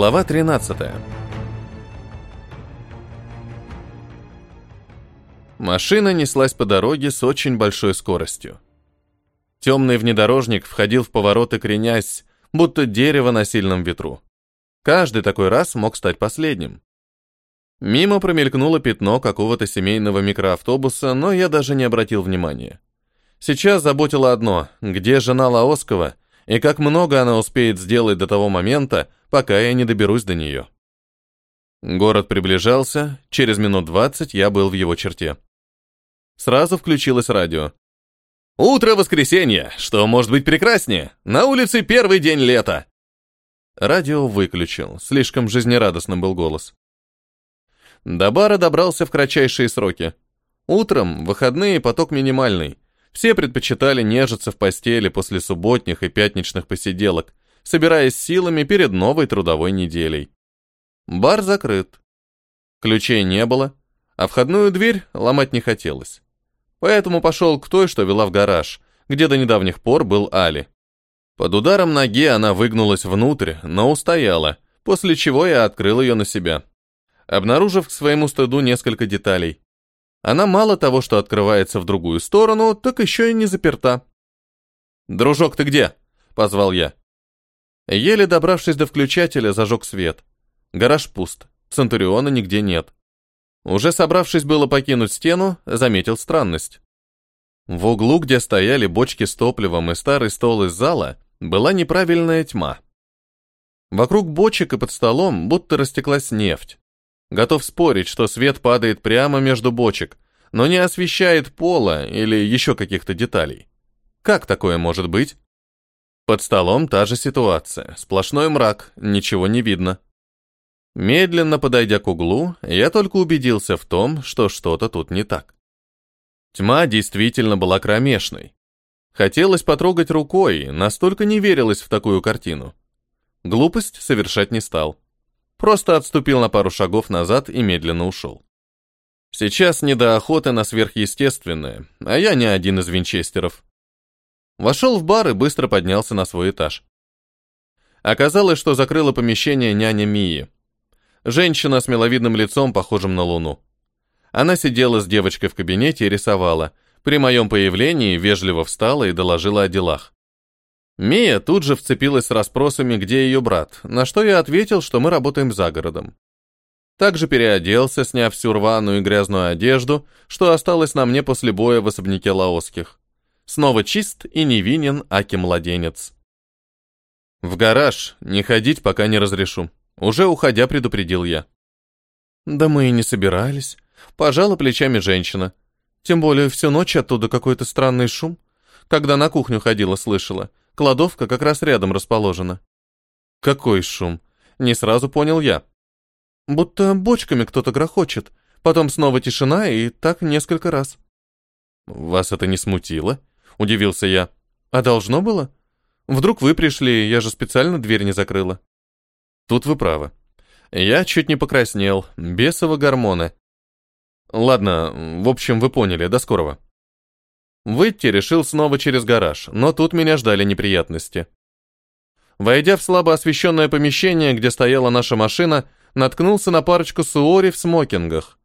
Глава 13. Машина неслась по дороге с очень большой скоростью. Темный внедорожник входил в повороты, кренясь, будто дерево на сильном ветру. Каждый такой раз мог стать последним. Мимо промелькнуло пятно какого-то семейного микроавтобуса, но я даже не обратил внимания. Сейчас заботило одно, где жена Лаоскова и как много она успеет сделать до того момента, пока я не доберусь до нее. Город приближался, через минут двадцать я был в его черте. Сразу включилось радио. «Утро воскресенья! Что может быть прекраснее? На улице первый день лета!» Радио выключил, слишком жизнерадостным был голос. До бара добрался в кратчайшие сроки. Утром, выходные, поток минимальный. Все предпочитали нежиться в постели после субботних и пятничных посиделок, собираясь силами перед новой трудовой неделей. Бар закрыт. Ключей не было, а входную дверь ломать не хотелось. Поэтому пошел к той, что вела в гараж, где до недавних пор был Али. Под ударом ноги она выгнулась внутрь, но устояла, после чего я открыл ее на себя. Обнаружив к своему стыду несколько деталей. Она мало того, что открывается в другую сторону, так еще и не заперта. «Дружок, ты где?» — позвал я. Еле добравшись до включателя, зажег свет. Гараж пуст, Центуриона нигде нет. Уже собравшись было покинуть стену, заметил странность. В углу, где стояли бочки с топливом и старый стол из зала, была неправильная тьма. Вокруг бочек и под столом будто растеклась нефть. Готов спорить, что свет падает прямо между бочек, но не освещает пола или еще каких-то деталей. Как такое может быть? Под столом та же ситуация. Сплошной мрак, ничего не видно. Медленно подойдя к углу, я только убедился в том, что что-то тут не так. Тьма действительно была кромешной. Хотелось потрогать рукой, настолько не верилось в такую картину. Глупость совершать не стал. Просто отступил на пару шагов назад и медленно ушел. Сейчас не до охоты на сверхъестественное, а я не один из винчестеров. Вошел в бар и быстро поднялся на свой этаж. Оказалось, что закрыла помещение няня Мии. Женщина с миловидным лицом, похожим на луну. Она сидела с девочкой в кабинете и рисовала. При моем появлении вежливо встала и доложила о делах. Мия тут же вцепилась с расспросами, где ее брат, на что я ответил, что мы работаем за городом. Также переоделся, сняв всю рваную и грязную одежду, что осталось на мне после боя в особняке Лаосских. Снова чист и невинен Аки-младенец. В гараж не ходить, пока не разрешу. Уже уходя, предупредил я. Да мы и не собирались. Пожала плечами женщина. Тем более всю ночь оттуда какой-то странный шум. Когда на кухню ходила, слышала. Кладовка как раз рядом расположена. Какой шум? Не сразу понял я. Будто бочками кто-то грохочет. Потом снова тишина и так несколько раз. Вас это не смутило? Удивился я. А должно было? Вдруг вы пришли, я же специально дверь не закрыла. Тут вы правы. Я чуть не покраснел. Бесово гормоны. Ладно, в общем, вы поняли. До скорого. Выйти решил снова через гараж, но тут меня ждали неприятности. Войдя в слабо освещенное помещение, где стояла наша машина, наткнулся на парочку суори в смокингах.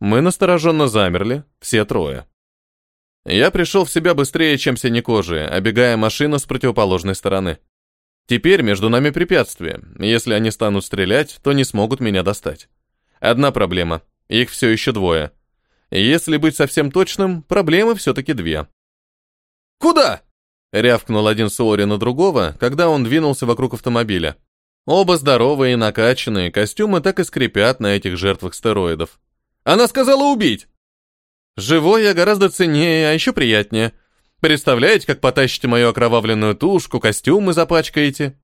Мы настороженно замерли, все трое. Я пришел в себя быстрее, чем синекожие, обегая машину с противоположной стороны. Теперь между нами препятствие. Если они станут стрелять, то не смогут меня достать. Одна проблема. Их все еще двое. Если быть совсем точным, проблемы все-таки две. «Куда?» — рявкнул один Суори на другого, когда он двинулся вокруг автомобиля. Оба здоровые и накачанные, костюмы так и скрипят на этих жертвах стероидов. «Она сказала убить!» Живой я гораздо ценнее, а еще приятнее. Представляете, как потащите мою окровавленную тушку, костюмы запачкаете?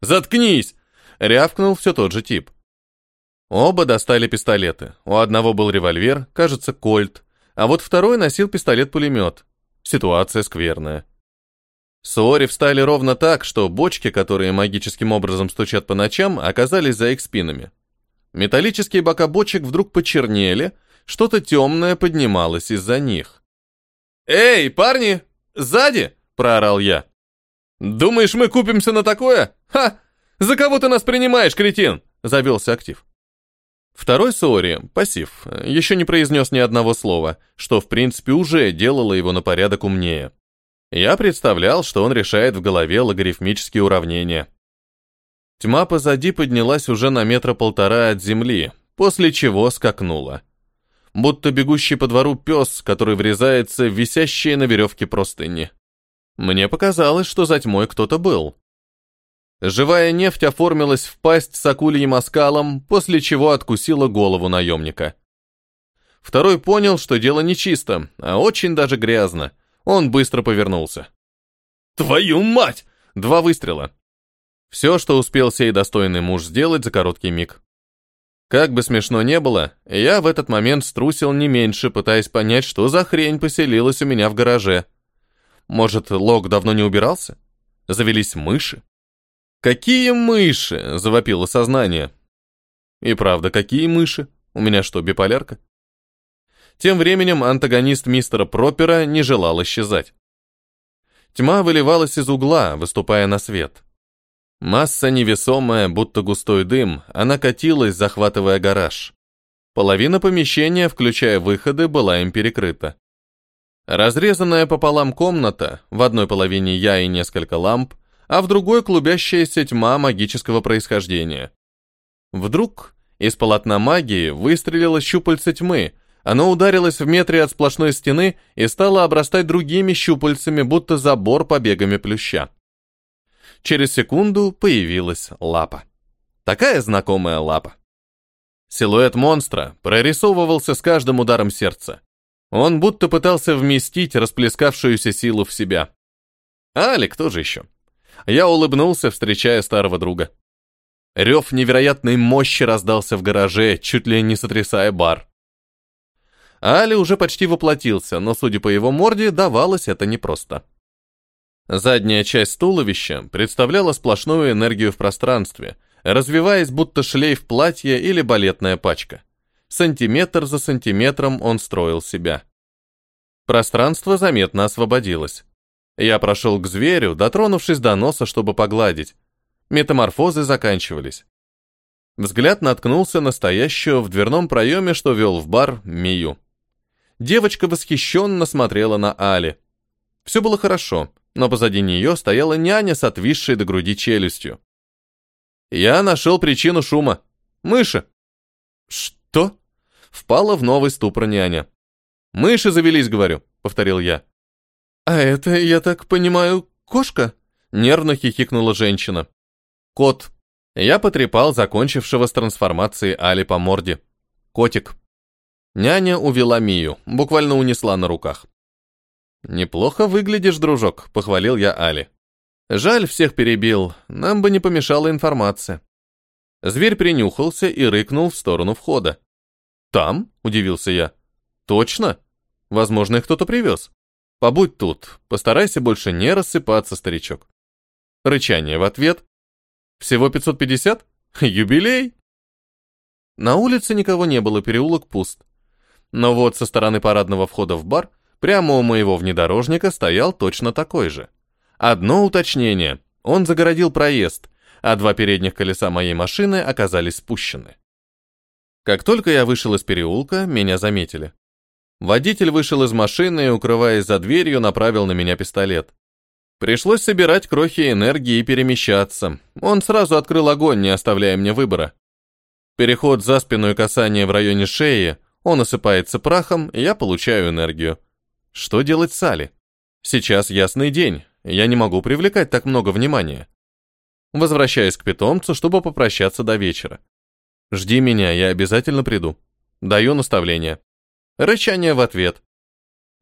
Заткнись! Рявкнул все тот же тип. Оба достали пистолеты. У одного был револьвер, кажется, кольт, а вот второй носил пистолет-пулемет. Ситуация скверная. Суори встали ровно так, что бочки, которые магическим образом стучат по ночам, оказались за их спинами. Металлические бока бочек вдруг почернели, что-то темное поднималось из-за них. «Эй, парни! Сзади!» – проорал я. «Думаешь, мы купимся на такое? Ха! «За кого ты нас принимаешь, кретин?» – завелся актив. Второй Сори, пассив, еще не произнес ни одного слова, что в принципе уже делало его на порядок умнее. Я представлял, что он решает в голове логарифмические уравнения. Тьма позади поднялась уже на метра полтора от земли, после чего скакнула. Будто бегущий по двору пес, который врезается в висящие на веревке простыни. Мне показалось, что за тьмой кто-то был. Живая нефть оформилась в пасть с акульем оскалом, после чего откусила голову наемника. Второй понял, что дело нечисто, а очень даже грязно. Он быстро повернулся. «Твою мать!» Два выстрела. Все, что успел сей достойный муж сделать за короткий миг. Как бы смешно не было, я в этот момент струсил не меньше, пытаясь понять, что за хрень поселилась у меня в гараже. Может, лог давно не убирался? Завелись мыши? «Какие мыши?» – завопило сознание. И правда, какие мыши? У меня что, биполярка? Тем временем антагонист мистера Пропера не желал исчезать. Тьма выливалась из угла, выступая на свет. Масса невесомая, будто густой дым, она катилась, захватывая гараж. Половина помещения, включая выходы, была им перекрыта. Разрезанная пополам комната, в одной половине я и несколько ламп, а в другой клубящаяся тьма магического происхождения. Вдруг из полотна магии выстрелило щупальце тьмы, оно ударилось в метре от сплошной стены и стало обрастать другими щупальцами, будто забор побегами плюща. Через секунду появилась лапа. Такая знакомая лапа. Силуэт монстра прорисовывался с каждым ударом сердца. Он будто пытался вместить расплескавшуюся силу в себя. Али, кто же еще? Я улыбнулся, встречая старого друга. Рев невероятной мощи раздался в гараже, чуть ли не сотрясая бар. Али уже почти воплотился, но, судя по его морде, давалось это непросто. Задняя часть туловища представляла сплошную энергию в пространстве, развиваясь будто шлейф платья или балетная пачка. Сантиметр за сантиметром он строил себя. Пространство заметно освободилось. Я прошел к зверю, дотронувшись до носа, чтобы погладить. Метаморфозы заканчивались. Взгляд наткнулся на стоящую в дверном проеме, что вел в бар, Мию. Девочка восхищенно смотрела на Али. Все было хорошо, но позади нее стояла няня с отвисшей до груди челюстью. Я нашел причину шума. Мыши. Что? Впала в новый ступор няня. Мыши завелись, говорю, повторил я. «А это, я так понимаю, кошка?» Нервно хихикнула женщина. «Кот». Я потрепал закончившего с трансформацией Али по морде. «Котик». Няня увела Мию, буквально унесла на руках. «Неплохо выглядишь, дружок», — похвалил я Али. «Жаль, всех перебил, нам бы не помешала информация». Зверь принюхался и рыкнул в сторону входа. «Там?» — удивился я. «Точно? Возможно, их кто-то привез». Побудь тут, постарайся больше не рассыпаться, старичок. Рычание в ответ. Всего 550? Юбилей? На улице никого не было, переулок пуст. Но вот со стороны парадного входа в бар, прямо у моего внедорожника стоял точно такой же. Одно уточнение. Он загородил проезд, а два передних колеса моей машины оказались спущены. Как только я вышел из переулка, меня заметили. Водитель вышел из машины и, укрываясь за дверью, направил на меня пистолет. Пришлось собирать крохи энергии и перемещаться. Он сразу открыл огонь, не оставляя мне выбора. Переход за спину и касание в районе шеи, он осыпается прахом, и я получаю энергию. Что делать с Али? Сейчас ясный день, я не могу привлекать так много внимания. Возвращаюсь к питомцу, чтобы попрощаться до вечера. Жди меня, я обязательно приду. Даю наставление. Рычание в ответ.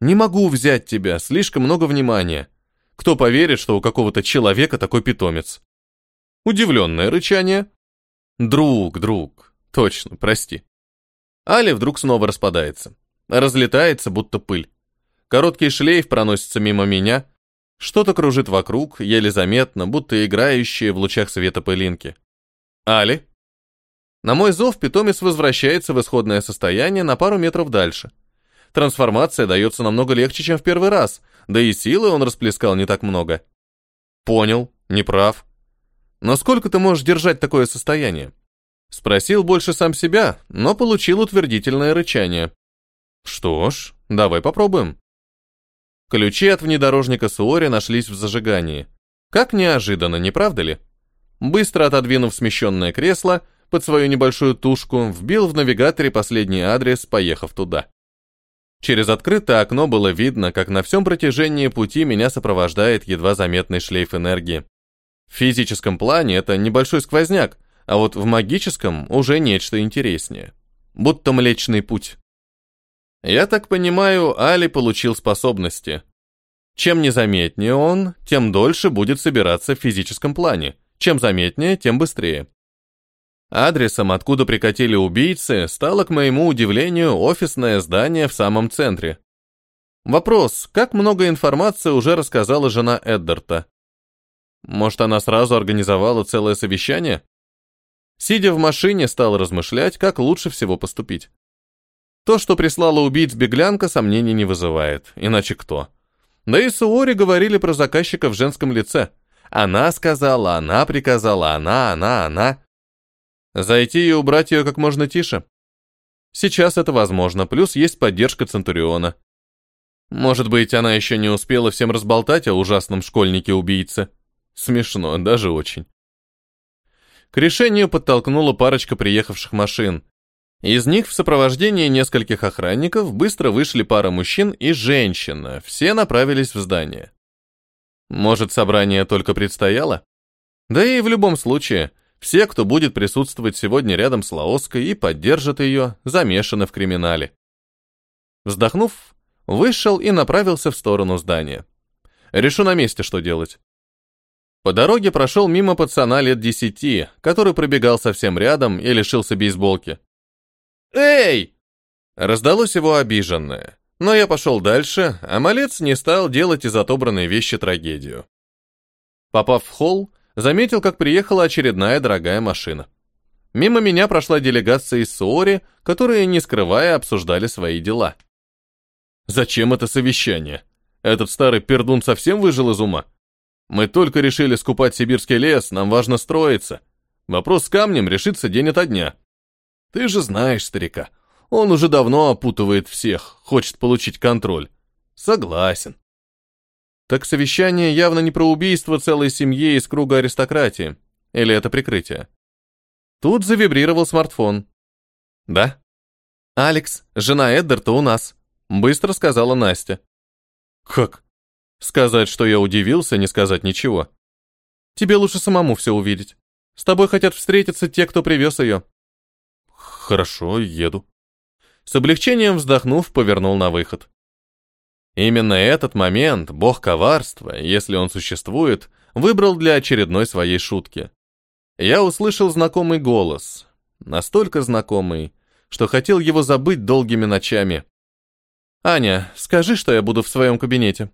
«Не могу взять тебя, слишком много внимания. Кто поверит, что у какого-то человека такой питомец?» Удивленное рычание. «Друг, друг. Точно, прости». Али вдруг снова распадается. Разлетается, будто пыль. Короткий шлейф проносится мимо меня. Что-то кружит вокруг, еле заметно, будто играющие в лучах света пылинки. «Али?» На мой зов питомец возвращается в исходное состояние на пару метров дальше. Трансформация дается намного легче, чем в первый раз, да и силы он расплескал не так много. Понял, не прав. Но сколько ты можешь держать такое состояние? Спросил больше сам себя, но получил утвердительное рычание. Что ж, давай попробуем. Ключи от внедорожника Суори нашлись в зажигании. Как неожиданно, не правда ли? Быстро отодвинув смещенное кресло, под свою небольшую тушку, вбил в навигаторе последний адрес, поехав туда. Через открытое окно было видно, как на всем протяжении пути меня сопровождает едва заметный шлейф энергии. В физическом плане это небольшой сквозняк, а вот в магическом уже нечто интереснее. Будто Млечный Путь. Я так понимаю, Али получил способности. Чем незаметнее он, тем дольше будет собираться в физическом плане. Чем заметнее, тем быстрее. Адресом, откуда прикатили убийцы, стало, к моему удивлению, офисное здание в самом центре. Вопрос, как много информации уже рассказала жена Эддарта? Может, она сразу организовала целое совещание? Сидя в машине, стал размышлять, как лучше всего поступить. То, что прислала убийц беглянка, сомнений не вызывает. Иначе кто? Да и Суори говорили про заказчика в женском лице. Она сказала, она приказала, она, она, она. Зайти и убрать ее как можно тише. Сейчас это возможно, плюс есть поддержка Центуриона. Может быть, она еще не успела всем разболтать о ужасном школьнике-убийце. Смешно, даже очень. К решению подтолкнула парочка приехавших машин. Из них в сопровождении нескольких охранников быстро вышли пара мужчин и женщина, все направились в здание. Может, собрание только предстояло? Да и в любом случае, все, кто будет присутствовать сегодня рядом с Лаоской и поддержит ее, замешаны в криминале. Вздохнув, вышел и направился в сторону здания. Решу на месте, что делать. По дороге прошел мимо пацана лет десяти, который пробегал совсем рядом и лишился бейсболки. «Эй!» Раздалось его обиженное, но я пошел дальше, а малец не стал делать из отобранной вещи трагедию. Попав в холл, заметил, как приехала очередная дорогая машина. Мимо меня прошла делегация из Суори, которые, не скрывая, обсуждали свои дела. «Зачем это совещание? Этот старый пердун совсем выжил из ума?» Мы только решили скупать сибирский лес, нам важно строиться. Вопрос с камнем решится день ото дня. Ты же знаешь старика. Он уже давно опутывает всех, хочет получить контроль. Согласен. Так совещание явно не про убийство целой семьи из круга аристократии. Или это прикрытие? Тут завибрировал смартфон. Да? Алекс, жена Эддарта у нас, быстро сказала Настя. Как? Сказать, что я удивился, не сказать ничего. Тебе лучше самому все увидеть. С тобой хотят встретиться те, кто привез ее. Хорошо, еду. С облегчением вздохнув, повернул на выход. Именно этот момент бог коварства, если он существует, выбрал для очередной своей шутки. Я услышал знакомый голос, настолько знакомый, что хотел его забыть долгими ночами. «Аня, скажи, что я буду в своем кабинете».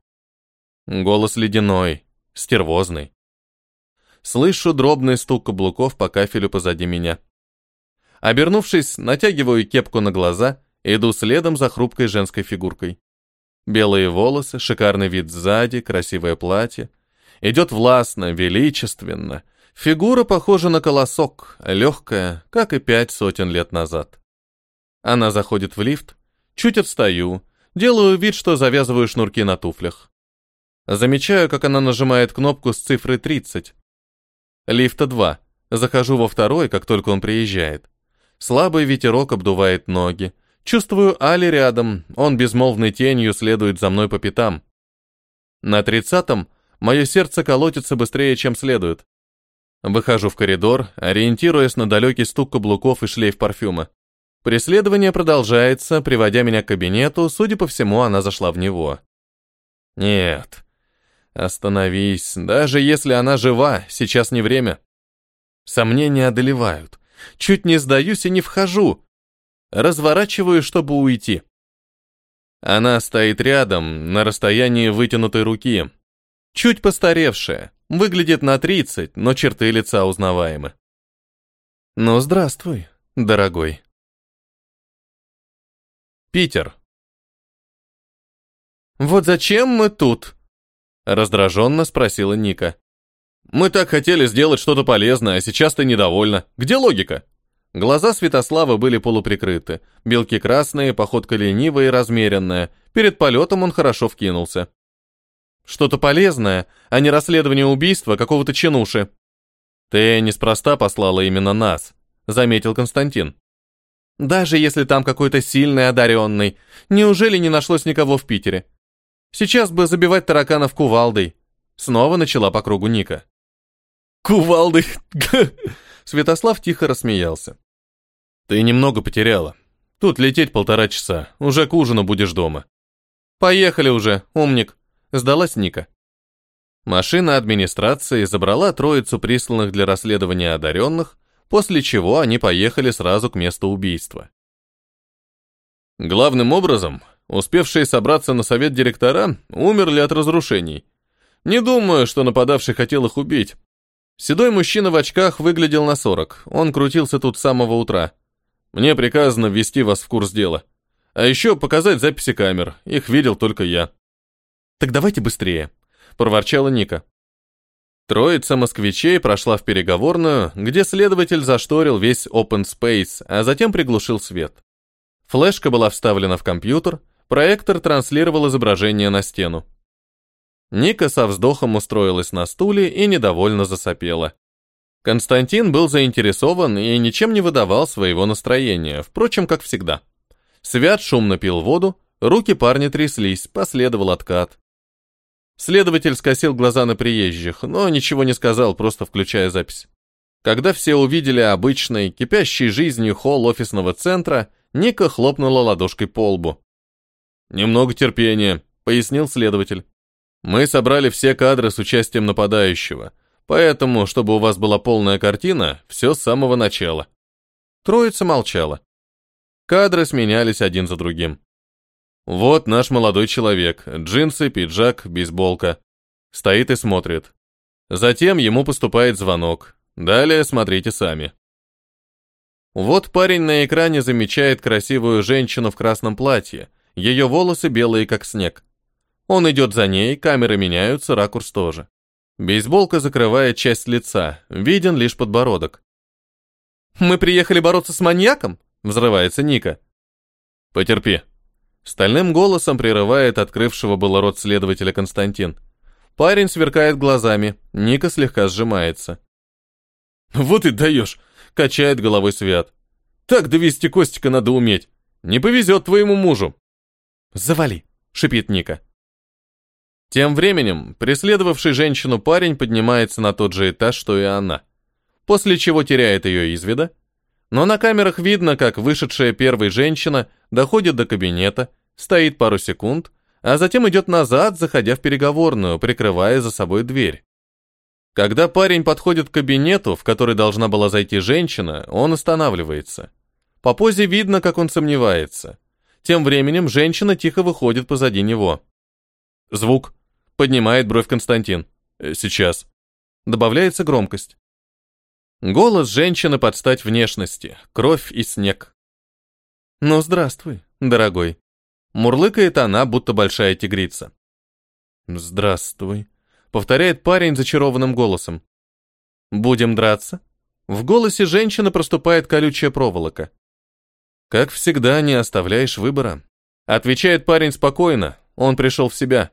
Голос ледяной, стервозный. Слышу дробный стук каблуков по кафелю позади меня. Обернувшись, натягиваю кепку на глаза, иду следом за хрупкой женской фигуркой. Белые волосы, шикарный вид сзади, красивое платье. Идет властно, величественно. Фигура похожа на колосок, легкая, как и пять сотен лет назад. Она заходит в лифт, чуть отстаю, делаю вид, что завязываю шнурки на туфлях. Замечаю, как она нажимает кнопку с цифрой 30. Лифта 2. Захожу во второй, как только он приезжает. Слабый ветерок обдувает ноги. Чувствую Али рядом, он безмолвной тенью следует за мной по пятам. На тридцатом мое сердце колотится быстрее, чем следует. Выхожу в коридор, ориентируясь на далекий стук каблуков и шлейф парфюма. Преследование продолжается, приводя меня к кабинету, судя по всему, она зашла в него. Нет, Остановись, даже если она жива, сейчас не время. Сомнения одолевают. Чуть не сдаюсь и не вхожу. Разворачиваю, чтобы уйти. Она стоит рядом, на расстоянии вытянутой руки. Чуть постаревшая, выглядит на 30, но черты лица узнаваемы. Ну, здравствуй, дорогой. Питер. Вот зачем мы тут? Раздраженно спросила Ника. Мы так хотели сделать что-то полезное, а сейчас ты недовольна. Где логика? Глаза Святослава были полуприкрыты, белки красные, походка ленивая и размеренная. Перед полетом он хорошо вкинулся. Что-то полезное, а не расследование убийства какого-то чинуши. Ты неспроста послала именно нас, заметил Константин. Даже если там какой-то сильный одаренный, неужели не нашлось никого в Питере? Сейчас бы забивать тараканов кувалдой. Снова начала по кругу Ника. Кувалдой. Святослав тихо рассмеялся. Ты немного потеряла. Тут лететь полтора часа, уже к ужину будешь дома. Поехали уже, умник. Сдалась Ника. Машина администрации забрала троицу присланных для расследования одаренных, после чего они поехали сразу к месту убийства. Главным образом, успевшие собраться на совет директора умерли от разрушений. Не думаю, что нападавший хотел их убить. Седой мужчина в очках выглядел на 40, он крутился тут с самого утра. Мне приказано ввести вас в курс дела. А еще показать записи камер, их видел только я. «Так давайте быстрее», — проворчала Ника. Троица москвичей прошла в переговорную, где следователь зашторил весь open space, а затем приглушил свет. Флешка была вставлена в компьютер, проектор транслировал изображение на стену. Ника со вздохом устроилась на стуле и недовольно засопела. Константин был заинтересован и ничем не выдавал своего настроения, впрочем, как всегда. Свят шумно пил воду, руки парня тряслись, последовал откат. Следователь скосил глаза на приезжих, но ничего не сказал, просто включая запись. Когда все увидели обычный, кипящий жизнью холл офисного центра, Ника хлопнула ладошкой по лбу. «Немного терпения», — пояснил следователь. «Мы собрали все кадры с участием нападающего, поэтому, чтобы у вас была полная картина, все с самого начала». Троица молчала. Кадры сменялись один за другим. Вот наш молодой человек, джинсы, пиджак, бейсболка. Стоит и смотрит. Затем ему поступает звонок. Далее смотрите сами. Вот парень на экране замечает красивую женщину в красном платье. Ее волосы белые, как снег. Он идет за ней, камеры меняются, ракурс тоже. Бейсболка закрывает часть лица, виден лишь подбородок. «Мы приехали бороться с маньяком?» — взрывается Ника. «Потерпи», Стальным голосом прерывает открывшего было рот следователя Константин. Парень сверкает глазами, Ника слегка сжимается. «Вот и даешь!» — качает головой Свят. «Так довести Костика надо уметь. Не повезет твоему мужу!» «Завали!» — шипит Ника. Тем временем, преследовавший женщину парень поднимается на тот же этаж, что и она, после чего теряет ее из вида, но на камерах видно, как вышедшая первой женщина доходит до кабинета, стоит пару секунд, а затем идет назад, заходя в переговорную, прикрывая за собой дверь. Когда парень подходит к кабинету, в который должна была зайти женщина, он останавливается. По позе видно, как он сомневается. Тем временем женщина тихо выходит позади него. Звук. Поднимает бровь Константин. «Э, сейчас. Добавляется громкость. Голос женщины под стать внешности, кровь и снег. «Ну, здравствуй, дорогой». Мурлыкает она, будто большая тигрица. «Здравствуй», — повторяет парень зачарованным голосом. «Будем драться?» В голосе женщины проступает колючая проволока. «Как всегда, не оставляешь выбора», — отвечает парень спокойно, он пришел в себя.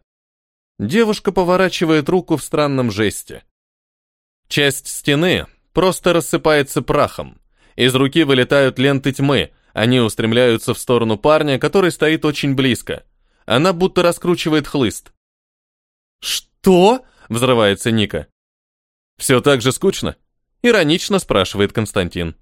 Девушка поворачивает руку в странном жесте. Часть стены, просто рассыпается прахом. Из руки вылетают ленты тьмы, они устремляются в сторону парня, который стоит очень близко. Она будто раскручивает хлыст. «Что?» — взрывается Ника. «Все так же скучно?» — иронично спрашивает Константин.